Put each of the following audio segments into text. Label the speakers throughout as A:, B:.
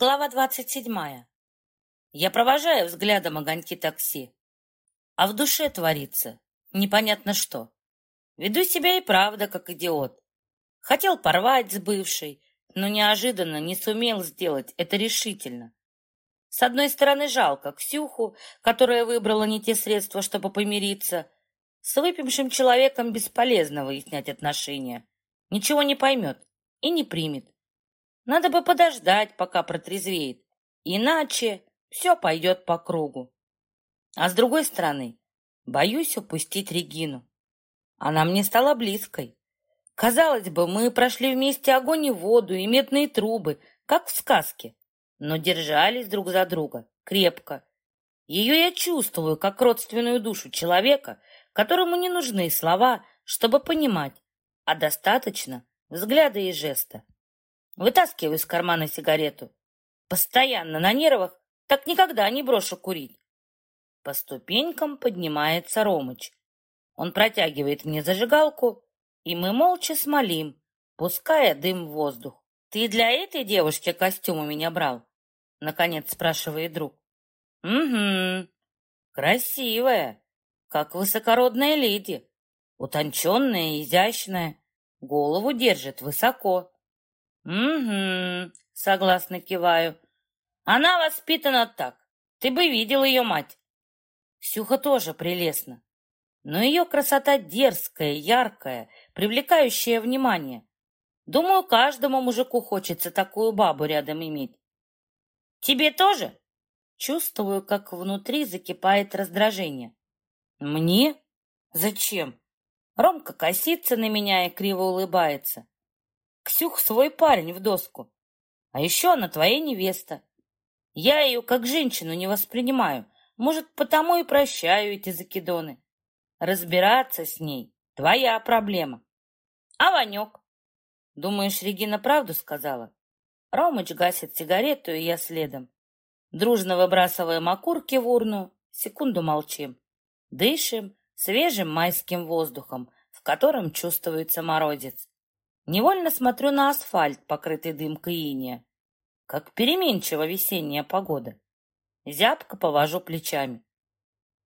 A: Глава двадцать седьмая. Я провожаю взглядом огоньки такси. А в душе творится непонятно что. Веду себя и правда как идиот. Хотел порвать с бывшей, но неожиданно не сумел сделать это решительно. С одной стороны, жалко Ксюху, которая выбрала не те средства, чтобы помириться. С выпившим человеком бесполезно выяснять отношения. Ничего не поймет и не примет. Надо бы подождать, пока протрезвеет. Иначе все пойдет по кругу. А с другой стороны, боюсь упустить Регину. Она мне стала близкой. Казалось бы, мы прошли вместе огонь и воду, и медные трубы, как в сказке, но держались друг за друга крепко. Ее я чувствую, как родственную душу человека, которому не нужны слова, чтобы понимать, а достаточно взгляда и жеста. Вытаскиваю из кармана сигарету. Постоянно на нервах, так никогда не брошу курить. По ступенькам поднимается Ромыч. Он протягивает мне зажигалку, и мы молча смолим, пуская дым в воздух. «Ты для этой девушки костюм у меня брал?» Наконец спрашивает друг. «Угу. Красивая, как высокородная леди. Утонченная, изящная, голову держит высоко. «Угу», — согласно киваю. «Она воспитана так. Ты бы видел ее мать». Ксюха тоже прелестна. Но ее красота дерзкая, яркая, привлекающая внимание. Думаю, каждому мужику хочется такую бабу рядом иметь. Тебе тоже? Чувствую, как внутри закипает раздражение. Мне? Зачем? Ромка косится на меня и криво улыбается. Ксюх свой парень в доску. А еще она твоя невеста. Я ее как женщину не воспринимаю. Может, потому и прощаю эти закидоны. Разбираться с ней — твоя проблема. А Ванек? Думаешь, Регина правду сказала? Ромыч гасит сигарету, и я следом. Дружно выбрасываем окурки в урну, секунду молчим. Дышим свежим майским воздухом, в котором чувствуется морозец. Невольно смотрю на асфальт, покрытый дымкой иния. Как переменчива весенняя погода. Зябко повожу плечами.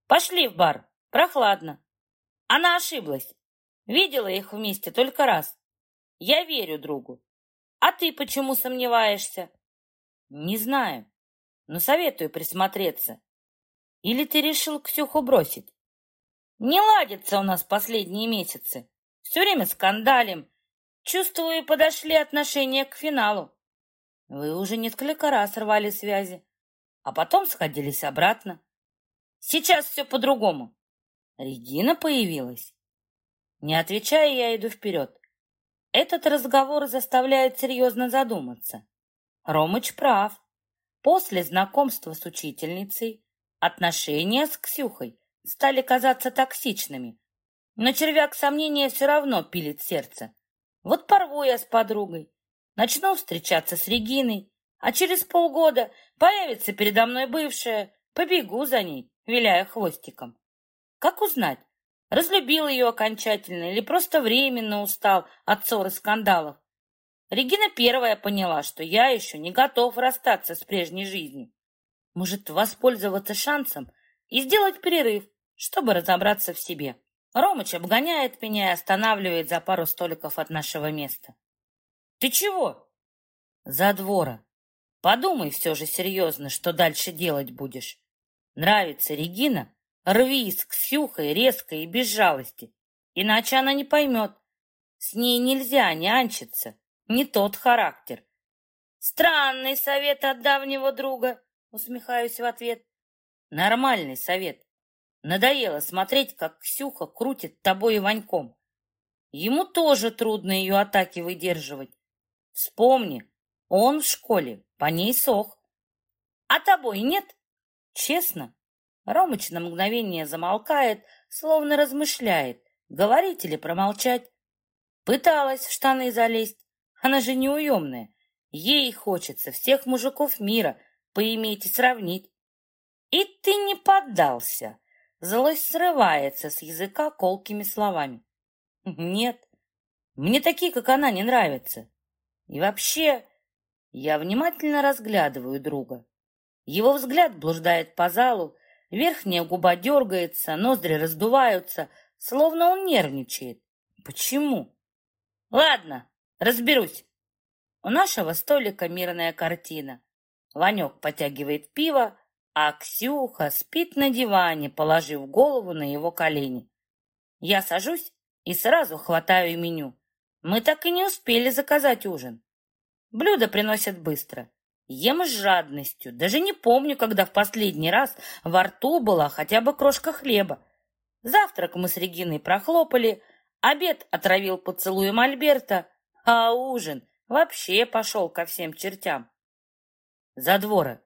A: Пошли в бар, прохладно. Она ошиблась. Видела их вместе только раз. Я верю другу. А ты почему сомневаешься? Не знаю, но советую присмотреться. Или ты решил Ксюху бросить? Не ладится у нас последние месяцы. Все время скандалим, Чувствую, подошли отношения к финалу. Вы уже несколько раз рвали связи, а потом сходились обратно. Сейчас все по-другому. Регина появилась. Не отвечая, я иду вперед. Этот разговор заставляет серьезно задуматься. Ромыч прав. После знакомства с учительницей отношения с Ксюхой стали казаться токсичными. Но червяк сомнения все равно пилит сердце. Вот порву я с подругой, начну встречаться с Региной, а через полгода появится передо мной бывшая, побегу за ней, виляя хвостиком. Как узнать, разлюбил ее окончательно или просто временно устал от ссор и скандалов? Регина первая поняла, что я еще не готов расстаться с прежней жизнью. Может, воспользоваться шансом и сделать перерыв, чтобы разобраться в себе. Ромыч обгоняет меня и останавливает за пару столиков от нашего места. «Ты чего?» «За двора. Подумай все же серьезно, что дальше делать будешь. Нравится Регина? Рви с Ксюхой резко и без жалости, иначе она не поймет. С ней нельзя нянчиться, не тот характер». «Странный совет от давнего друга», — усмехаюсь в ответ. «Нормальный совет. Надоело смотреть, как Ксюха крутит тобой и Ваньком. Ему тоже трудно ее атаки выдерживать. Вспомни, он в школе по ней сох. А тобой нет? Честно? Ромыч на мгновение замолкает, словно размышляет, говорить или промолчать. Пыталась в штаны залезть. Она же неуемная. Ей хочется всех мужиков мира поиметь и сравнить. И ты не поддался. Злость срывается с языка колкими словами. Нет, мне такие, как она, не нравятся. И вообще, Я внимательно разглядываю друга. Его взгляд блуждает по залу, верхняя губа дергается, ноздри раздуваются, словно он нервничает. Почему? Ладно, разберусь. У нашего столика мирная картина. Ванек потягивает пиво, а Ксюха спит на диване, положив голову на его колени. Я сажусь и сразу хватаю меню. Мы так и не успели заказать ужин. Блюда приносят быстро. Ем с жадностью. Даже не помню, когда в последний раз во рту была хотя бы крошка хлеба. Завтрак мы с Региной прохлопали, обед отравил поцелуем Альберта, а ужин вообще пошел ко всем чертям. «Задвора,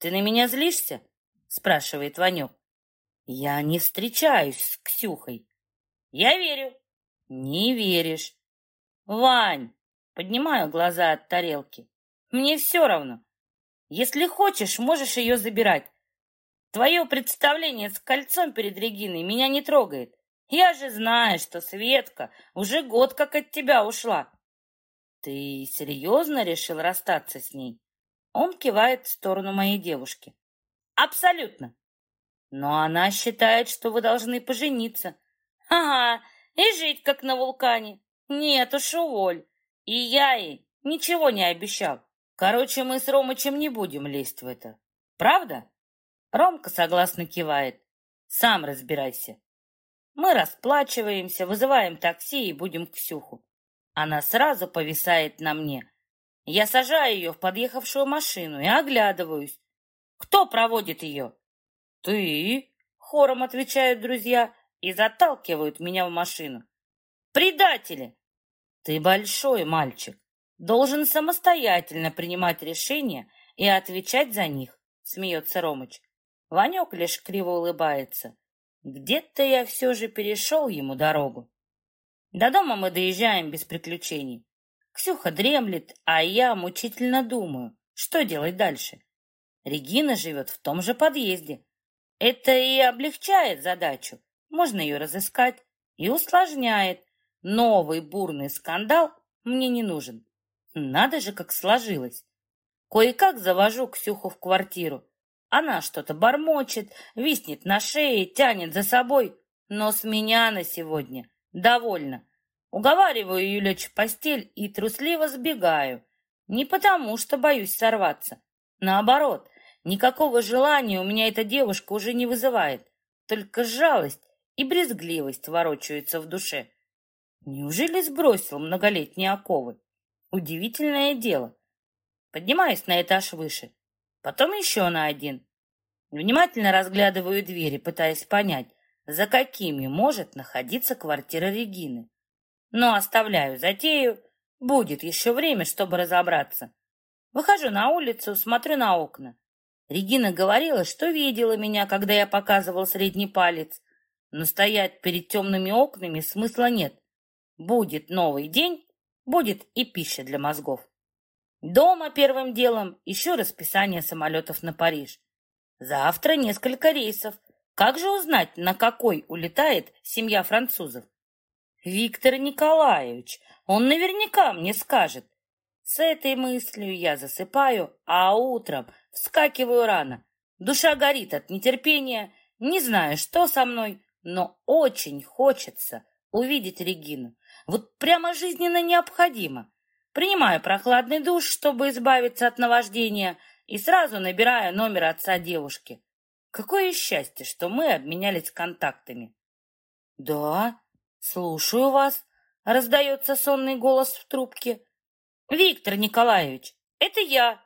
A: ты на меня злишься?» — спрашивает Ванек. «Я не встречаюсь с Ксюхой». «Я верю». «Не веришь». «Вань!» — поднимаю глаза от тарелки. «Мне все равно. Если хочешь, можешь ее забирать. Твое представление с кольцом перед Региной меня не трогает. Я же знаю, что Светка уже год как от тебя ушла. Ты серьезно решил расстаться с ней? Он кивает в сторону моей девушки. Абсолютно. Но она считает, что вы должны пожениться. Ага, и жить как на вулкане. Нет уж, уволь. И я ей ничего не обещал. Короче, мы с Ромычем не будем лезть в это. Правда? Ромка согласно кивает. Сам разбирайся. Мы расплачиваемся, вызываем такси и будем к Ксюху. Она сразу повисает на мне. Я сажаю ее в подъехавшую машину и оглядываюсь. Кто проводит ее? Ты, хором отвечают друзья и заталкивают меня в машину. Предатели! Ты большой мальчик, должен самостоятельно принимать решения и отвечать за них, смеется Ромыч. Ванек лишь криво улыбается. Где-то я все же перешел ему дорогу. До дома мы доезжаем без приключений. Ксюха дремлет, а я мучительно думаю, что делать дальше. Регина живет в том же подъезде. Это и облегчает задачу. Можно ее разыскать. И усложняет. Новый бурный скандал мне не нужен. Надо же, как сложилось. Кое-как завожу Ксюху в квартиру. Она что-то бормочет, виснет на шее, тянет за собой. Но с меня на сегодня довольно. Уговариваю лечь в постель и трусливо сбегаю. Не потому, что боюсь сорваться. Наоборот, никакого желания у меня эта девушка уже не вызывает. Только жалость и брезгливость ворочаются в душе. Неужели сбросил многолетние оковы? Удивительное дело. Поднимаюсь на этаж выше потом еще на один. Внимательно разглядываю двери, пытаясь понять, за какими может находиться квартира Регины. Но оставляю затею, будет еще время, чтобы разобраться. Выхожу на улицу, смотрю на окна. Регина говорила, что видела меня, когда я показывал средний палец, но стоять перед темными окнами смысла нет. Будет новый день, будет и пища для мозгов. Дома первым делом ищу расписание самолетов на Париж. Завтра несколько рейсов. Как же узнать, на какой улетает семья французов? Виктор Николаевич, он наверняка мне скажет. С этой мыслью я засыпаю, а утром вскакиваю рано. Душа горит от нетерпения, не знаю, что со мной, но очень хочется увидеть Регину. Вот прямо жизненно необходимо. Принимаю прохладный душ, чтобы избавиться от наваждения, и сразу набираю номер отца девушки. Какое счастье, что мы обменялись контактами. «Да, слушаю вас», — раздается сонный голос в трубке. «Виктор Николаевич, это я».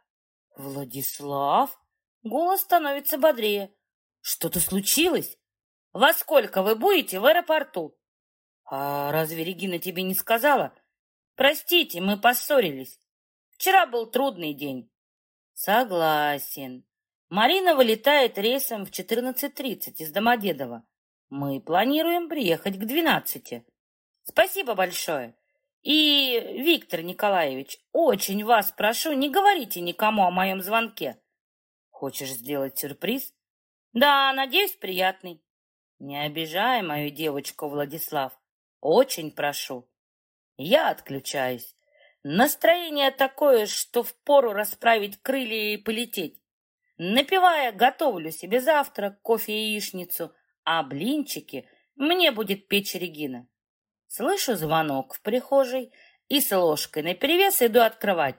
A: «Владислав?» Голос становится бодрее. «Что-то случилось? Во сколько вы будете в аэропорту?» «А разве Регина тебе не сказала?» Простите, мы поссорились. Вчера был трудный день. Согласен. Марина вылетает рейсом в 14.30 из Домодедово. Мы планируем приехать к 12. Спасибо большое. И, Виктор Николаевич, очень вас прошу, не говорите никому о моем звонке. Хочешь сделать сюрприз? Да, надеюсь, приятный. Не обижай мою девочку, Владислав. Очень прошу. Я отключаюсь. Настроение такое, что впору расправить крылья и полететь. Напивая, готовлю себе завтрак, кофе и яичницу, а блинчики мне будет печь Регина. Слышу звонок в прихожей и с ложкой наперевес иду открывать.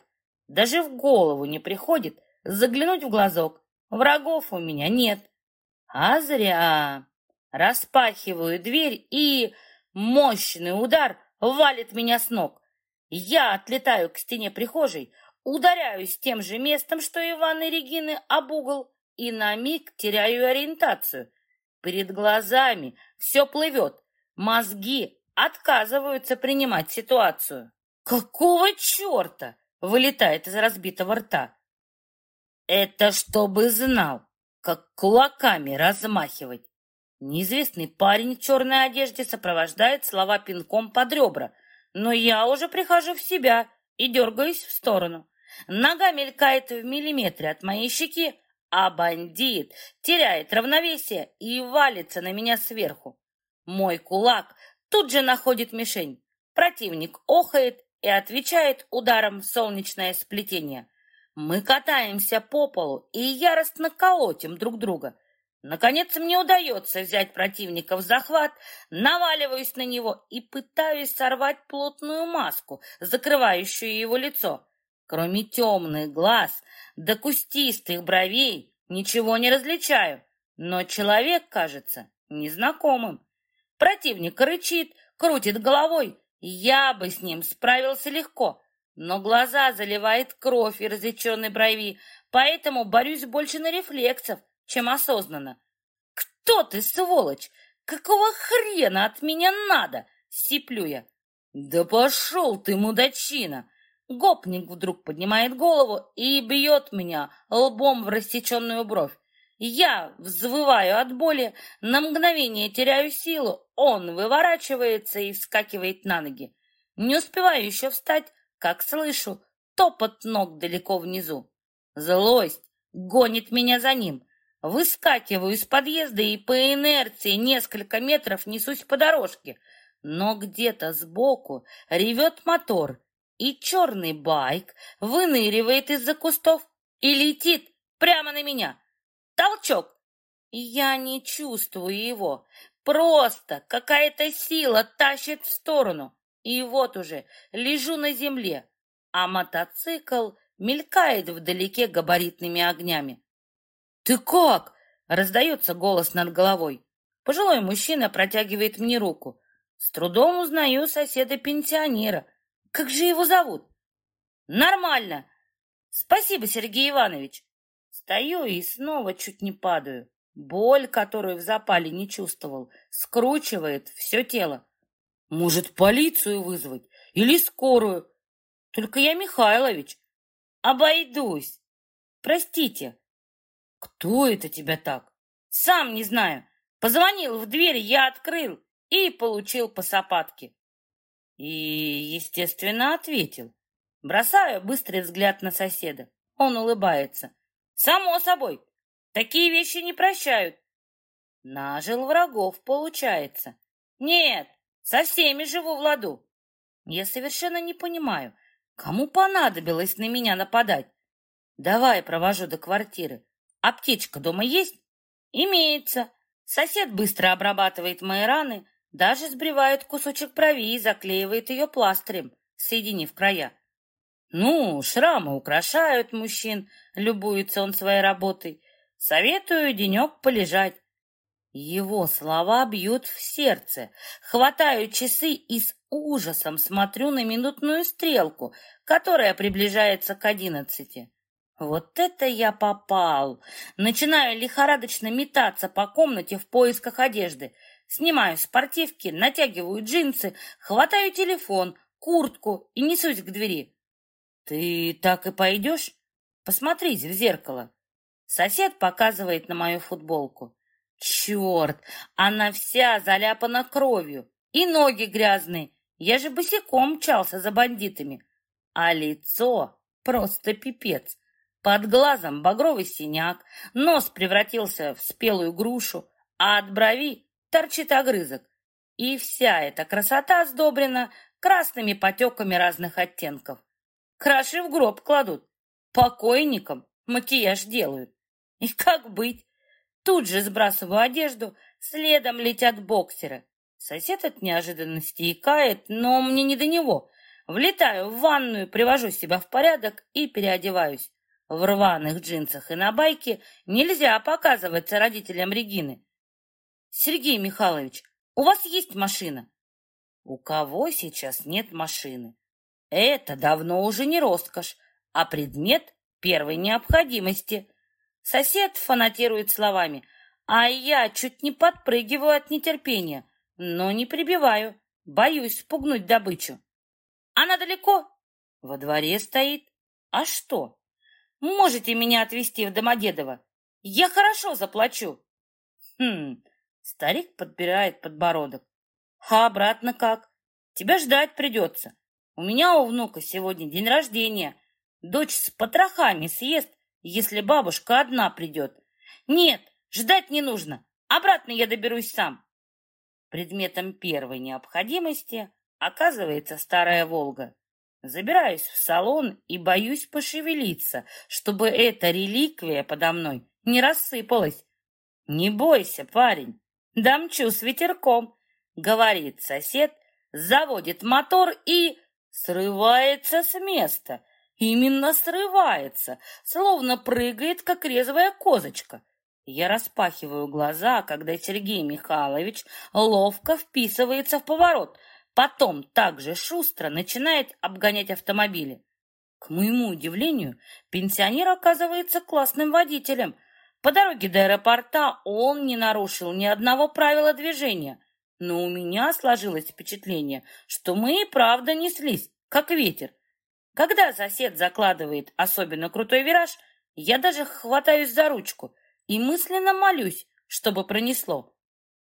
A: Даже в голову не приходит заглянуть в глазок. Врагов у меня нет. А зря. Распахиваю дверь и... Мощный удар валит меня с ног. Я отлетаю к стене прихожей, ударяюсь тем же местом, что и ванной Регины, об угол, и на миг теряю ориентацию. Перед глазами все плывет, мозги отказываются принимать ситуацию. «Какого черта?» — вылетает из разбитого рта. «Это чтобы знал, как кулаками размахивать». Неизвестный парень в черной одежде сопровождает слова пинком под ребра, но я уже прихожу в себя и дергаюсь в сторону. Нога мелькает в миллиметре от моей щеки, а бандит теряет равновесие и валится на меня сверху. Мой кулак тут же находит мишень. Противник охает и отвечает ударом в солнечное сплетение. Мы катаемся по полу и яростно колотим друг друга. Наконец мне удается взять противника в захват, наваливаюсь на него и пытаюсь сорвать плотную маску, закрывающую его лицо. Кроме темных глаз да кустистых бровей ничего не различаю, но человек кажется незнакомым. Противник рычит, крутит головой. Я бы с ним справился легко, но глаза заливает кровь и различенной брови, поэтому борюсь больше на рефлексов, чем осознанно. «Кто ты, сволочь? Какого хрена от меня надо?» — сиплю я. «Да пошел ты, мудачина!» Гопник вдруг поднимает голову и бьет меня лбом в рассеченную бровь. Я взвываю от боли, на мгновение теряю силу, он выворачивается и вскакивает на ноги. Не успеваю еще встать, как слышу топот ног далеко внизу. Злость гонит меня за ним. Выскакиваю из подъезда и по инерции несколько метров несусь по дорожке. Но где-то сбоку ревет мотор, и черный байк выныривает из-за кустов и летит прямо на меня. Толчок! Я не чувствую его. Просто какая-то сила тащит в сторону. И вот уже лежу на земле, а мотоцикл мелькает вдалеке габаритными огнями. «Ты как?» — раздается голос над головой. Пожилой мужчина протягивает мне руку. С трудом узнаю соседа-пенсионера. Как же его зовут? Нормально. Спасибо, Сергей Иванович. Стою и снова чуть не падаю. Боль, которую в запале не чувствовал, скручивает все тело. Может, полицию вызвать или скорую? Только я Михайлович. Обойдусь. Простите, кто это тебя так? Сам не знаю. Позвонил в дверь, я открыл и получил по сапатке. И, естественно, ответил. Бросаю быстрый взгляд на соседа. Он улыбается. Само собой, такие вещи не прощают. Нажил врагов, получается. Нет, со всеми живу в ладу. Я совершенно не понимаю, кому понадобилось на меня нападать. Давай провожу до квартиры. Аптечка дома есть? Имеется. Сосед быстро обрабатывает мои раны, даже сбривает кусочек брови и заклеивает ее пластырем, соединив края. Ну, шрамы украшают мужчин, любуется он своей работой. Советую денек полежать. Его слова бьют в сердце. Хватаю часы и с ужасом смотрю на минутную стрелку, которая приближается к одиннадцати. Вот это я попал! Начинаю лихорадочно метаться по комнате в поисках одежды. Снимаю спортивки, натягиваю джинсы, хватаю телефон, куртку и несусь к двери. Ты так и пойдешь? Посмотрите в зеркало. Сосед показывает на мою футболку. Черт, она вся заляпана кровью. И ноги грязные. Я же босиком мчался за бандитами. А лицо просто пипец. Под глазом багровый синяк, нос превратился в спелую грушу, а от брови торчит огрызок. И вся эта красота сдобрена красными потеками разных оттенков. Краши в гроб кладут. Покойникам макияж делают. И как быть? Тут же сбрасываю одежду, следом летят боксеры. Сосед от неожиданности икает, но мне не до него. Влетаю в ванную, привожу себя в порядок и переодеваюсь. В рваных джинсах и на байке нельзя показываться родителям Регины. Сергей Михайлович, у вас есть машина? У кого сейчас нет машины? Это давно уже не роскошь, а предмет первой необходимости. Сосед фанатирует словами, а я чуть не подпрыгиваю от нетерпения, но не прибиваю, боюсь спугнуть добычу. Она далеко? Во дворе стоит. А что? Можете меня отвезти в Домодедово? Я хорошо заплачу. Хм, старик подбирает подбородок. А обратно как? Тебя ждать придется. У меня у внука сегодня день рождения. Дочь с потрохами съест, если бабушка одна придет. Нет, ждать не нужно. Обратно я доберусь сам. Предметом первой необходимости оказывается старая «Волга». Забираюсь в салон и боюсь пошевелиться, чтобы эта реликвия подо мной не рассыпалась. «Не бойся, парень, дамчу с ветерком», — говорит сосед, заводит мотор и срывается с места. Именно срывается, словно прыгает, как резвая козочка. Я распахиваю глаза, когда Сергей Михайлович ловко вписывается в поворот — Потом также шустро начинает обгонять автомобили. К моему удивлению, пенсионер оказывается классным водителем. По дороге до аэропорта он не нарушил ни одного правила движения. Но у меня сложилось впечатление, что мы и правда неслись, как ветер. Когда сосед закладывает особенно крутой вираж, я даже хватаюсь за ручку и мысленно молюсь, чтобы пронесло.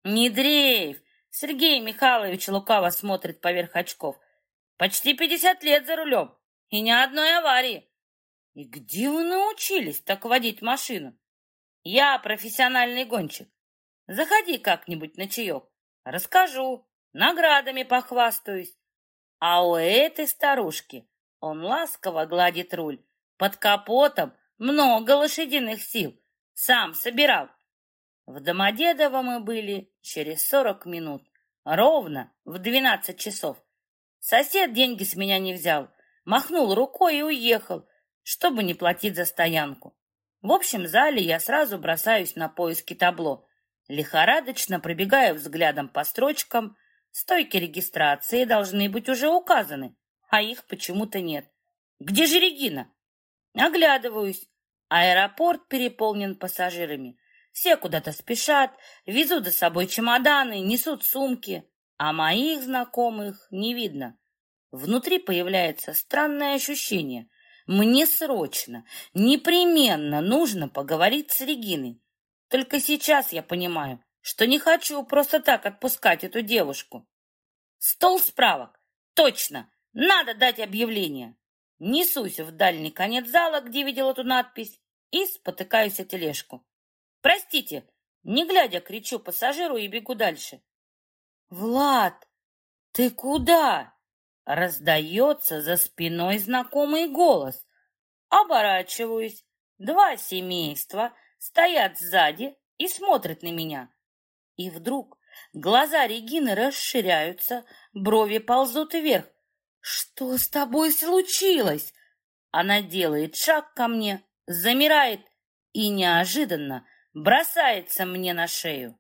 A: «Не дрейф! Сергей Михайлович лукаво смотрит поверх очков. Почти пятьдесят лет за рулем. И ни одной аварии. И где вы научились так водить машину? Я профессиональный гонщик. Заходи как-нибудь на чаек. Расскажу. Наградами похвастаюсь. А у этой старушки он ласково гладит руль. Под капотом много лошадиных сил. Сам собирал. В Домодедово мы были через сорок минут, ровно в двенадцать часов. Сосед деньги с меня не взял, махнул рукой и уехал, чтобы не платить за стоянку. В общем зале я сразу бросаюсь на поиски табло, лихорадочно пробегаю взглядом по строчкам. Стойки регистрации должны быть уже указаны, а их почему-то нет. Где же Регина? Оглядываюсь. Аэропорт переполнен пассажирами. Все куда-то спешат, везут за собой чемоданы, несут сумки, а моих знакомых не видно. Внутри появляется странное ощущение. Мне срочно, непременно нужно поговорить с Региной. Только сейчас я понимаю, что не хочу просто так отпускать эту девушку. Стол справок. Точно, надо дать объявление. Несусь в дальний конец зала, где видел эту надпись, и спотыкаюсь о тележку. Простите, не глядя, кричу пассажиру и бегу дальше. Влад, ты куда? Раздается за спиной знакомый голос. Оборачиваюсь. Два семейства стоят сзади и смотрят на меня. И вдруг глаза Регины расширяются, брови ползут вверх. Что с тобой случилось? Она делает шаг ко мне, замирает и неожиданно бросается мне на шею.